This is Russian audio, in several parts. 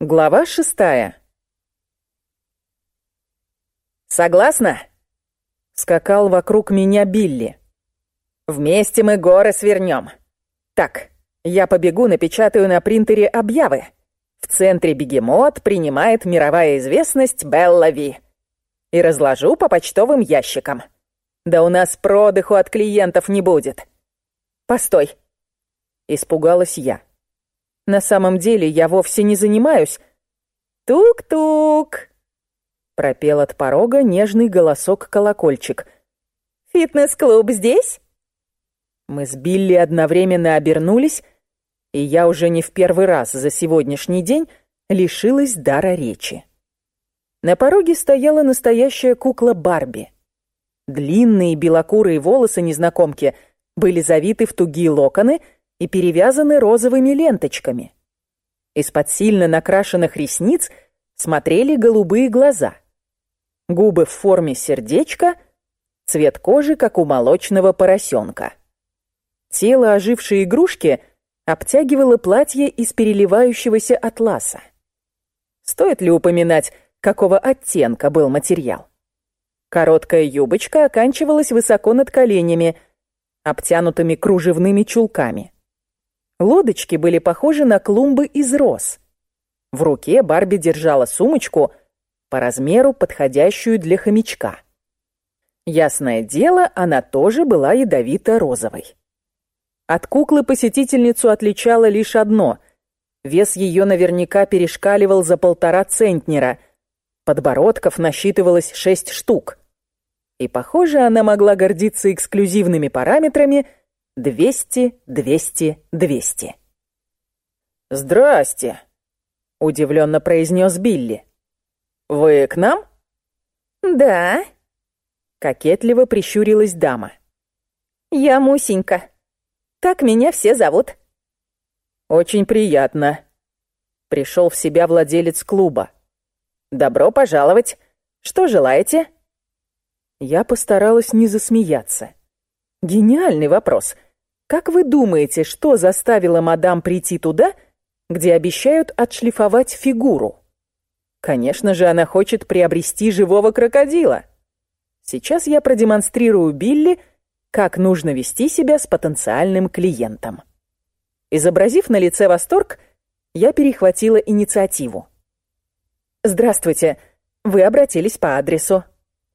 Глава шестая. «Согласна?» — скакал вокруг меня Билли. «Вместе мы горы свернем. Так, я побегу, напечатаю на принтере объявы. В центре бегемот принимает мировая известность Белла Ви. И разложу по почтовым ящикам. Да у нас продыху от клиентов не будет. Постой!» Испугалась я. На самом деле я вовсе не занимаюсь. Тук-тук! Пропел от порога нежный голосок-колокольчик. «Фитнес-клуб здесь?» Мы с Билли одновременно обернулись, и я уже не в первый раз за сегодняшний день лишилась дара речи. На пороге стояла настоящая кукла Барби. Длинные белокурые волосы незнакомки были завиты в тугие локоны — и перевязаны розовыми ленточками. Из-под сильно накрашенных ресниц смотрели голубые глаза. Губы в форме сердечка, цвет кожи, как у молочного поросенка. Тело ожившей игрушки обтягивало платье из переливающегося атласа. Стоит ли упоминать, какого оттенка был материал? Короткая юбочка оканчивалась высоко над коленями, обтянутыми кружевными чулками. Лодочки были похожи на клумбы из роз. В руке Барби держала сумочку, по размеру подходящую для хомячка. Ясное дело, она тоже была ядовито-розовой. От куклы-посетительницу отличало лишь одно. Вес ее наверняка перешкаливал за полтора центнера. Подбородков насчитывалось шесть штук. И, похоже, она могла гордиться эксклюзивными параметрами – Двести, двести, двести. «Здрасте», — удивленно произнес Билли. «Вы к нам?» «Да», — кокетливо прищурилась дама. «Я Мусенька. Так меня все зовут». «Очень приятно», — пришел в себя владелец клуба. «Добро пожаловать. Что желаете?» Я постаралась не засмеяться. Гениальный вопрос — как вы думаете, что заставило мадам прийти туда, где обещают отшлифовать фигуру? Конечно же, она хочет приобрести живого крокодила. Сейчас я продемонстрирую Билли, как нужно вести себя с потенциальным клиентом. Изобразив на лице восторг, я перехватила инициативу. «Здравствуйте. Вы обратились по адресу.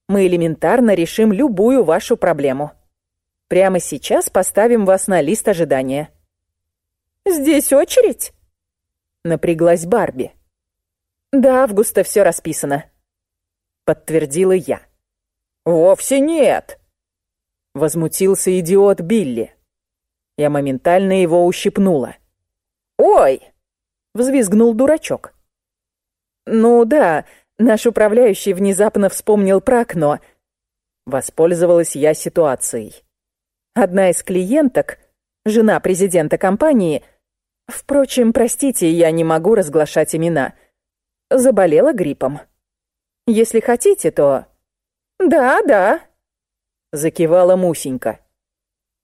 Мы элементарно решим любую вашу проблему. Прямо сейчас поставим вас на лист ожидания». «Здесь очередь?» Напряглась Барби. «До августа все расписано», — подтвердила я. «Вовсе нет», — возмутился идиот Билли. Я моментально его ущипнула. «Ой!» — взвизгнул дурачок. «Ну да, наш управляющий внезапно вспомнил про окно. Воспользовалась я ситуацией. Одна из клиенток, жена президента компании, впрочем, простите, я не могу разглашать имена, заболела гриппом. Если хотите, то... Да, да, закивала Мусенька.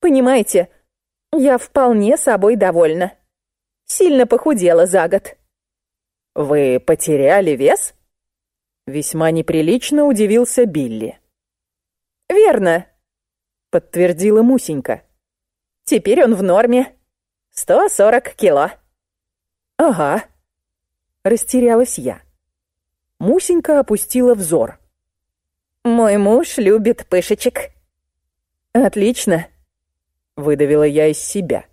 Понимаете, я вполне собой довольна. Сильно похудела за год. Вы потеряли вес? Весьма неприлично удивился Билли. Верно, подтвердила Мусенька. Теперь он в норме. Сто сорок кило. Ага. Растерялась я. Мусенька опустила взор. Мой муж любит пышечек. Отлично. Выдавила я из себя.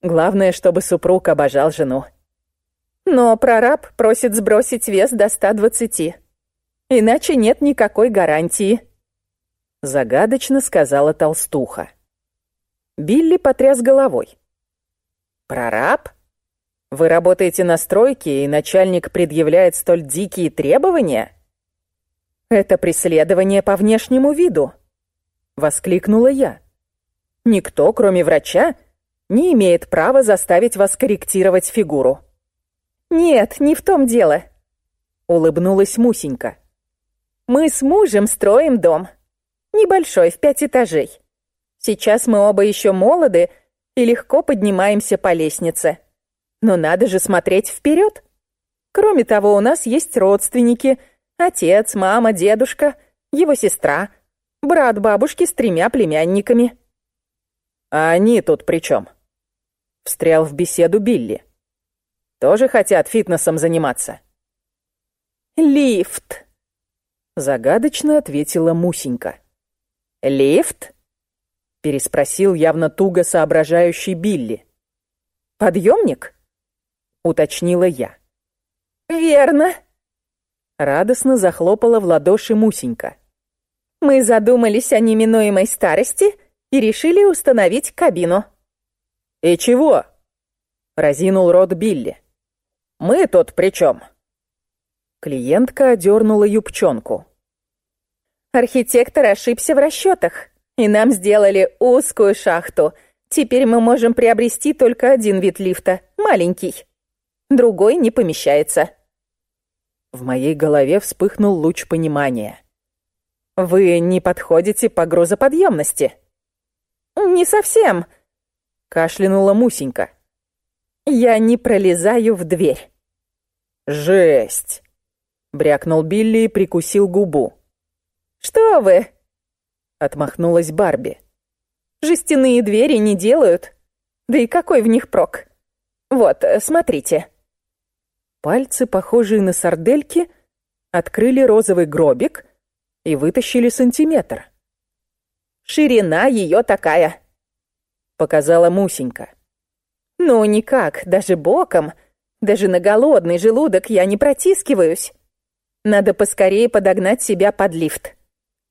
Главное, чтобы супруг обожал жену. Но прораб просит сбросить вес до 120. Иначе нет никакой гарантии. Загадочно сказала толстуха. Билли потряс головой. «Прораб? Вы работаете на стройке, и начальник предъявляет столь дикие требования?» «Это преследование по внешнему виду», — воскликнула я. «Никто, кроме врача, не имеет права заставить вас корректировать фигуру». «Нет, не в том дело», — улыбнулась Мусенька. «Мы с мужем строим дом». Небольшой, в пять этажей. Сейчас мы оба еще молоды и легко поднимаемся по лестнице. Но надо же смотреть вперед. Кроме того, у нас есть родственники. Отец, мама, дедушка, его сестра, брат бабушки с тремя племянниками. А они тут при чем? Встрял в беседу Билли. Тоже хотят фитнесом заниматься? Лифт. Загадочно ответила Мусенька. Лифт? Переспросил явно туго соображающий Билли. Подъемник? Уточнила я. Верно. Радостно захлопала в ладоши Мусенька. Мы задумались о неминуемой старости и решили установить кабину. «И чего?» — разинул рот Билли. «Мы тут при чем?» Клиентка одернула юбчонку. «Архитектор ошибся в расчетах, и нам сделали узкую шахту. Теперь мы можем приобрести только один вид лифта, маленький. Другой не помещается». В моей голове вспыхнул луч понимания. «Вы не подходите по грузоподъемности?» «Не совсем», — кашлянула Мусенька. «Я не пролезаю в дверь». «Жесть!» — брякнул Билли и прикусил губу. «Что вы?» — отмахнулась Барби. «Жестяные двери не делают. Да и какой в них прок? Вот, смотрите». Пальцы, похожие на сардельки, открыли розовый гробик и вытащили сантиметр. «Ширина ее такая», — показала Мусенька. «Ну, никак, даже боком, даже на голодный желудок я не протискиваюсь. Надо поскорее подогнать себя под лифт.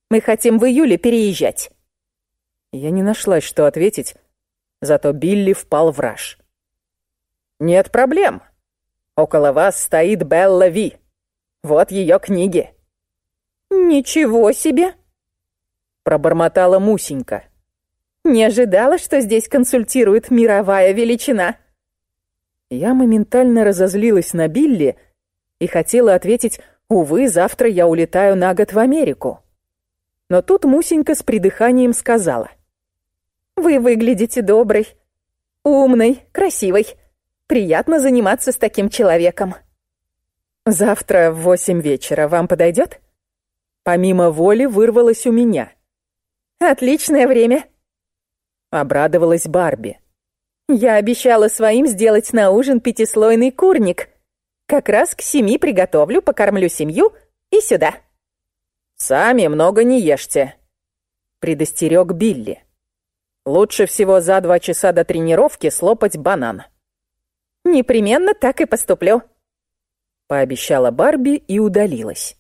Мы хотим в июле переезжать». Я не нашлась, что ответить, зато Билли впал в раж. «Нет проблем», Около вас стоит Белла Ви. Вот ее книги». «Ничего себе!» Пробормотала Мусенька. «Не ожидала, что здесь консультирует мировая величина». Я моментально разозлилась на Билли и хотела ответить «Увы, завтра я улетаю на год в Америку». Но тут Мусенька с придыханием сказала. «Вы выглядите доброй, умной, красивой. Приятно заниматься с таким человеком. Завтра в восемь вечера вам подойдет? Помимо воли вырвалось у меня. Отличное время. Обрадовалась Барби. Я обещала своим сделать на ужин пятислойный курник. Как раз к семи приготовлю, покормлю семью и сюда. Сами много не ешьте, предостерег Билли. Лучше всего за два часа до тренировки слопать банан. Непременно так и поступлю», — пообещала Барби и удалилась.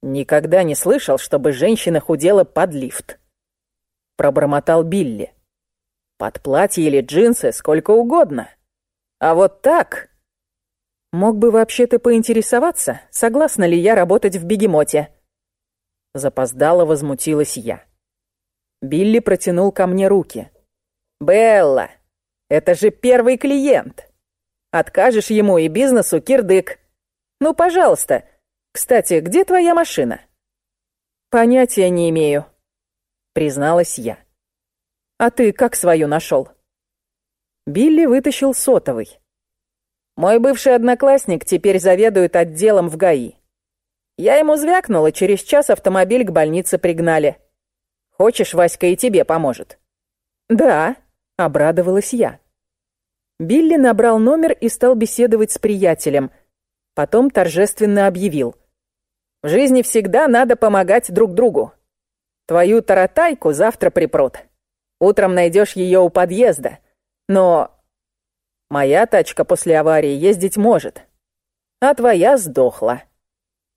«Никогда не слышал, чтобы женщина худела под лифт», — пробормотал Билли. «Под платье или джинсы сколько угодно. А вот так...» «Мог бы вообще-то поинтересоваться, согласна ли я работать в бегемоте?» Запоздало возмутилась я. Билли протянул ко мне руки. «Белла, это же первый клиент!» Откажешь ему и бизнесу кирдык. Ну, пожалуйста. Кстати, где твоя машина? Понятия не имею, призналась я. А ты как свою нашел? Билли вытащил сотовый. Мой бывший одноклассник теперь заведует отделом в ГАИ. Я ему звякнул, и через час автомобиль к больнице пригнали. Хочешь, Васька и тебе поможет? Да, обрадовалась я. Билли набрал номер и стал беседовать с приятелем. Потом торжественно объявил. «В жизни всегда надо помогать друг другу. Твою таратайку завтра припрут. Утром найдешь ее у подъезда. Но моя тачка после аварии ездить может, а твоя сдохла.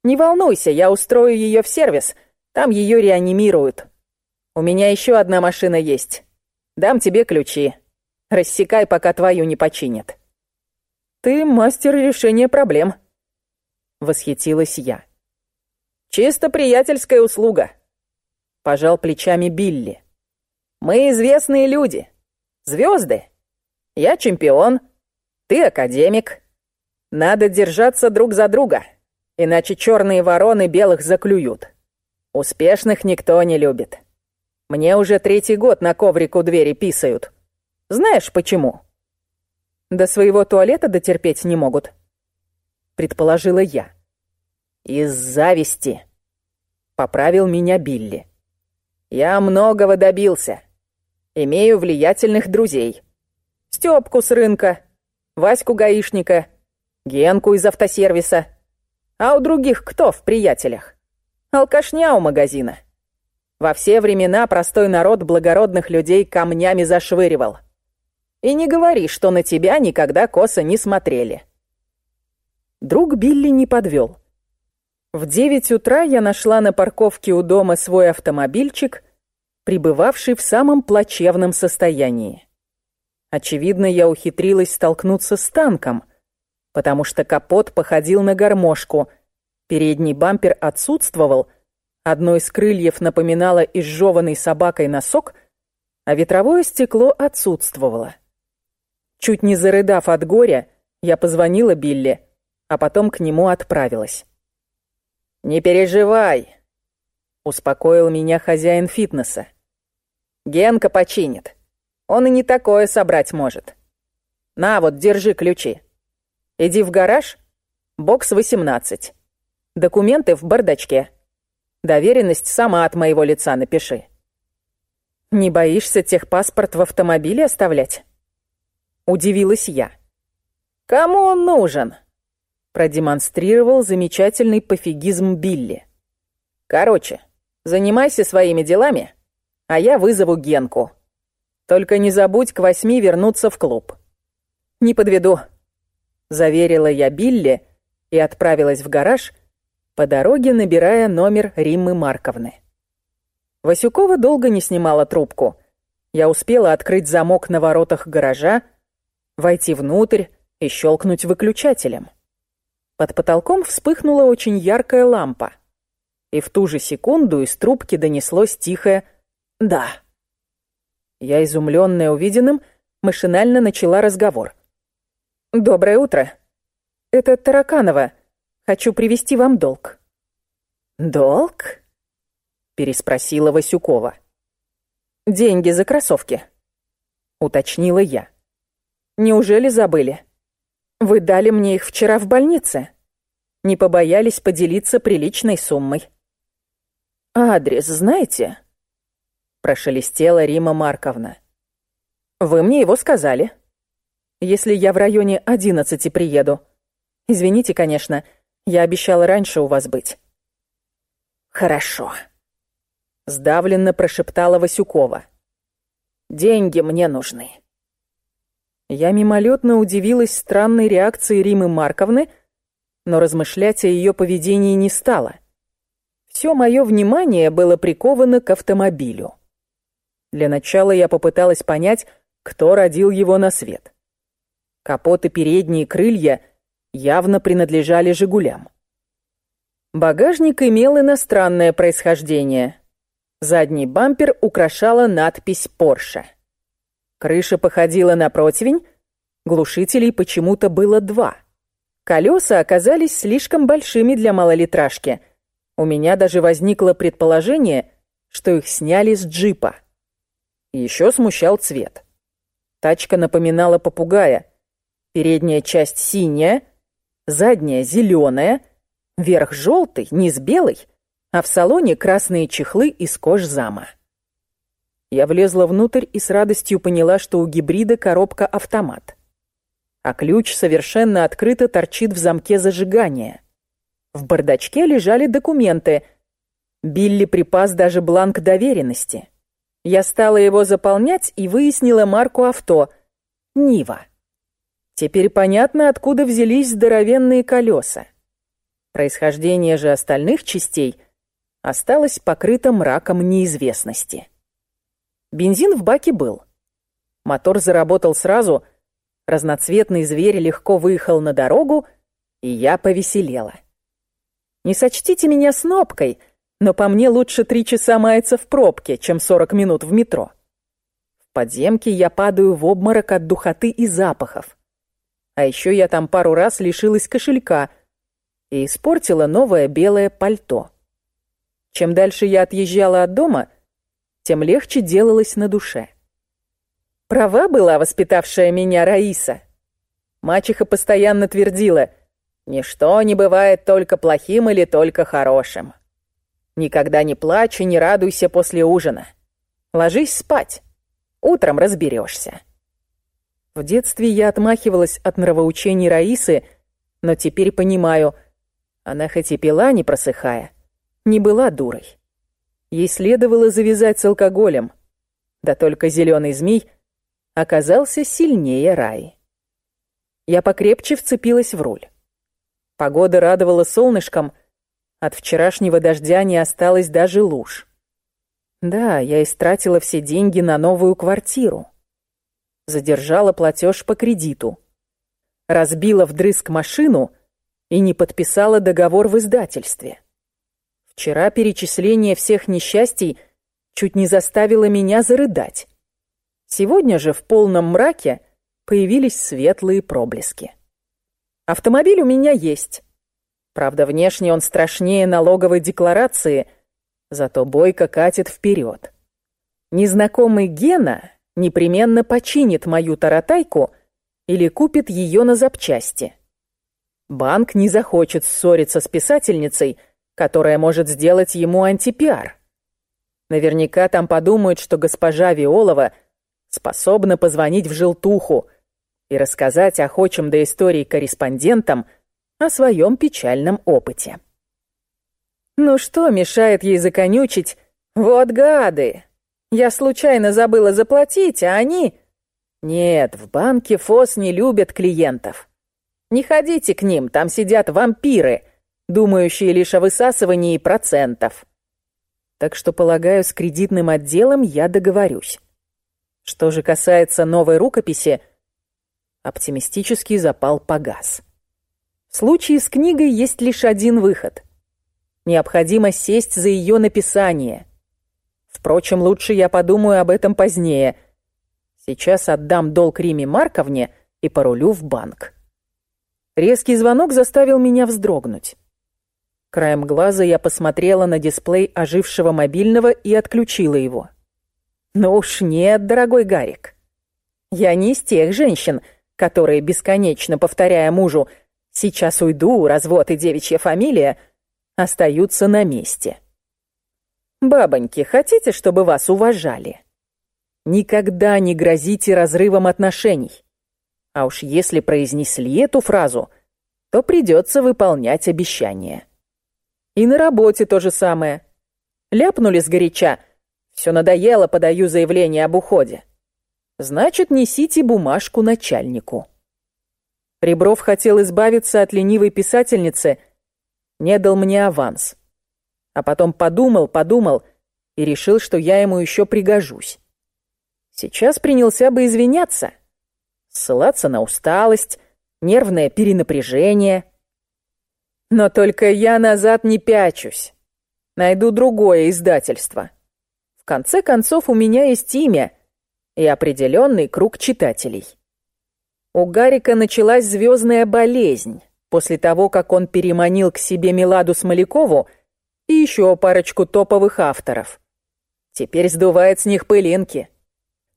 Не волнуйся, я устрою ее в сервис, там ее реанимируют. У меня еще одна машина есть. Дам тебе ключи. Рассекай, пока твою не починят. Ты мастер решения проблем. Восхитилась я. Чисто приятельская услуга. Пожал плечами Билли. Мы известные люди. Звезды. Я чемпион. Ты академик. Надо держаться друг за друга, иначе черные вороны белых заклюют. Успешных никто не любит. Мне уже третий год на коврик у двери писают. Знаешь почему? До своего туалета дотерпеть не могут. предположила я. Из зависти. Поправил меня Билли. Я многого добился. Имею влиятельных друзей. Стёпку с рынка, Ваську гаишника, Генку из автосервиса. А у других кто в приятелях? Алкашня у магазина. Во все времена простой народ благородных людей камнями зашвыривал. И не говори, что на тебя никогда косо не смотрели. Друг Билли не подвел. В девять утра я нашла на парковке у дома свой автомобильчик, пребывавший в самом плачевном состоянии. Очевидно, я ухитрилась столкнуться с танком, потому что капот походил на гармошку, передний бампер отсутствовал, одно из крыльев напоминало изжеванный собакой носок, а ветровое стекло отсутствовало. Чуть не зарыдав от горя, я позвонила Билли, а потом к нему отправилась. «Не переживай», — успокоил меня хозяин фитнеса. «Генка починит». Он и не такое собрать может. На, вот, держи ключи. Иди в гараж, бокс 18. Документы в бардачке. Доверенность сама от моего лица напиши. Не боишься техпаспорт в автомобиле оставлять? Удивилась я. Кому он нужен? Продемонстрировал замечательный пофигизм Билли. Короче, занимайся своими делами, а я вызову Генку. Только не забудь к восьми вернуться в клуб. Не подведу, заверила я Билли и отправилась в гараж, по дороге набирая номер Риммы Марковны. Васюкова долго не снимала трубку. Я успела открыть замок на воротах гаража, войти внутрь и щелкнуть выключателем. Под потолком вспыхнула очень яркая лампа, и в ту же секунду из трубки донеслось тихое «да». Я, изумленная увиденным, машинально начала разговор. «Доброе утро. Это Тараканова. Хочу привести вам долг». «Долг?» — переспросила Васюкова. «Деньги за кроссовки», — уточнила я. «Неужели забыли? Вы дали мне их вчера в больнице. Не побоялись поделиться приличной суммой». «Адрес знаете?» прошелестела Рима Марковна. Вы мне его сказали. Если я в районе одиннадцати приеду. Извините, конечно, я обещала раньше у вас быть. Хорошо. Сдавленно прошептала Васюкова. Деньги мне нужны. Я мимолетно удивилась странной реакции Римы Марковны, но размышлять о ее поведении не стала. Все мое внимание было приковано к автомобилю. Для начала я попыталась понять, кто родил его на свет. Капот и передние крылья явно принадлежали «Жигулям». Багажник имел иностранное происхождение. Задний бампер украшала надпись «Порше». Крыша походила на противень, глушителей почему-то было два. Колеса оказались слишком большими для малолитражки. У меня даже возникло предположение, что их сняли с джипа. Еще смущал цвет. Тачка напоминала попугая. Передняя часть синяя, задняя зеленая, верх желтый, низ белый, а в салоне красные чехлы из кожзама. Я влезла внутрь и с радостью поняла, что у гибрида коробка автомат. А ключ совершенно открыто торчит в замке зажигания. В бардачке лежали документы. Билли припас даже бланк доверенности. Я стала его заполнять и выяснила марку авто — «Нива». Теперь понятно, откуда взялись здоровенные колеса. Происхождение же остальных частей осталось покрыто мраком неизвестности. Бензин в баке был. Мотор заработал сразу, разноцветный зверь легко выехал на дорогу, и я повеселела. Не сочтите меня снопкой — но по мне лучше три часа маяться в пробке, чем сорок минут в метро. В подземке я падаю в обморок от духоты и запахов. А еще я там пару раз лишилась кошелька и испортила новое белое пальто. Чем дальше я отъезжала от дома, тем легче делалось на душе. Права была воспитавшая меня Раиса. Мачеха постоянно твердила, Ничто не бывает только плохим или только хорошим. Никогда не плачь и не радуйся после ужина. Ложись спать. Утром разберешься. В детстве я отмахивалась от нравоучений Раисы, но теперь понимаю, она хоть и пила, не просыхая, не была дурой. Ей следовало завязать с алкоголем, да только зеленый змей оказался сильнее Раи. Я покрепче вцепилась в руль. Погода радовала солнышком, от вчерашнего дождя не осталось даже луж. Да, я истратила все деньги на новую квартиру. Задержала платеж по кредиту. Разбила вдрызг машину и не подписала договор в издательстве. Вчера перечисление всех несчастий чуть не заставило меня зарыдать. Сегодня же в полном мраке появились светлые проблески. Автомобиль у меня есть. Правда, внешне он страшнее налоговой декларации, зато бойко катит вперед. Незнакомый Гена непременно починит мою таратайку или купит ее на запчасти. Банк не захочет ссориться с писательницей, которая может сделать ему антипиар. Наверняка там подумают, что госпожа Виолова способна позвонить в желтуху и рассказать охочим до истории корреспондентам о своем печальном опыте. Ну что мешает ей законючить? Вот гады! Я случайно забыла заплатить, а они... Нет, в банке ФОС не любят клиентов. Не ходите к ним, там сидят вампиры, думающие лишь о высасывании процентов так что, полагаю, с кредитным отделом я договорюсь. Что же касается новой рукописи, оптимистический запал погас. В случае с книгой есть лишь один выход. Необходимо сесть за ее написание. Впрочем, лучше я подумаю об этом позднее. Сейчас отдам долг Риме Марковне и порулю в банк. Резкий звонок заставил меня вздрогнуть. Краем глаза я посмотрела на дисплей ожившего мобильного и отключила его. «Ну уж нет, дорогой Гарик. Я не из тех женщин, которые, бесконечно повторяя мужу «сейчас уйду, развод и девичья фамилия», остаются на месте. Бабоньки, хотите, чтобы вас уважали? Никогда не грозите разрывом отношений. А уж если произнесли эту фразу, то придется выполнять обещание. И на работе то же самое. Ляпнули сгоряча. Все надоело, подаю заявление об уходе. Значит, несите бумажку начальнику. Ребров хотел избавиться от ленивой писательницы, не дал мне аванс. А потом подумал, подумал и решил, что я ему еще пригожусь. Сейчас принялся бы извиняться, ссылаться на усталость, нервное перенапряжение — но только я назад не пячусь. Найду другое издательство. В конце концов, у меня есть имя и определенный круг читателей. У Гарика началась звездная болезнь после того, как он переманил к себе Миладу Смолякову и еще парочку топовых авторов. Теперь сдувает с них пылинки.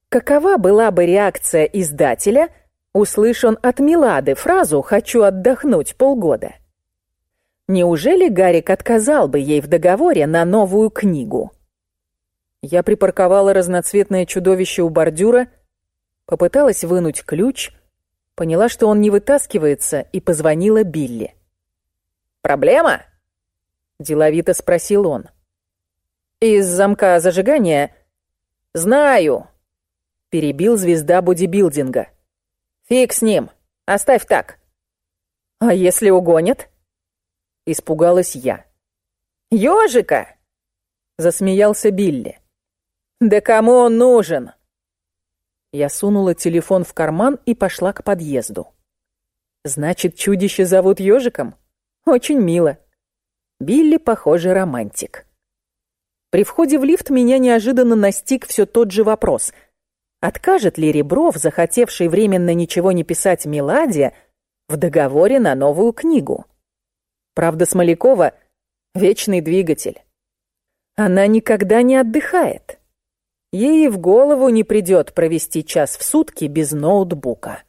Какова была бы реакция издателя, услышан от Милады фразу «хочу отдохнуть полгода»? Неужели Гарик отказал бы ей в договоре на новую книгу? Я припарковала разноцветное чудовище у бордюра, попыталась вынуть ключ, поняла, что он не вытаскивается, и позвонила Билли. «Проблема?» — деловито спросил он. «Из замка зажигания?» «Знаю», — перебил звезда бодибилдинга. «Фиг с ним, оставь так». «А если угонят?» Испугалась я. «Ёжика!» Засмеялся Билли. «Да кому он нужен?» Я сунула телефон в карман и пошла к подъезду. «Значит, чудище зовут Ёжиком? Очень мило. Билли, похоже, романтик». При входе в лифт меня неожиданно настиг все тот же вопрос. Откажет ли Ребров, захотевший временно ничего не писать Меладе, в договоре на новую книгу? Правда, Смолякова — вечный двигатель. Она никогда не отдыхает. Ей в голову не придет провести час в сутки без ноутбука.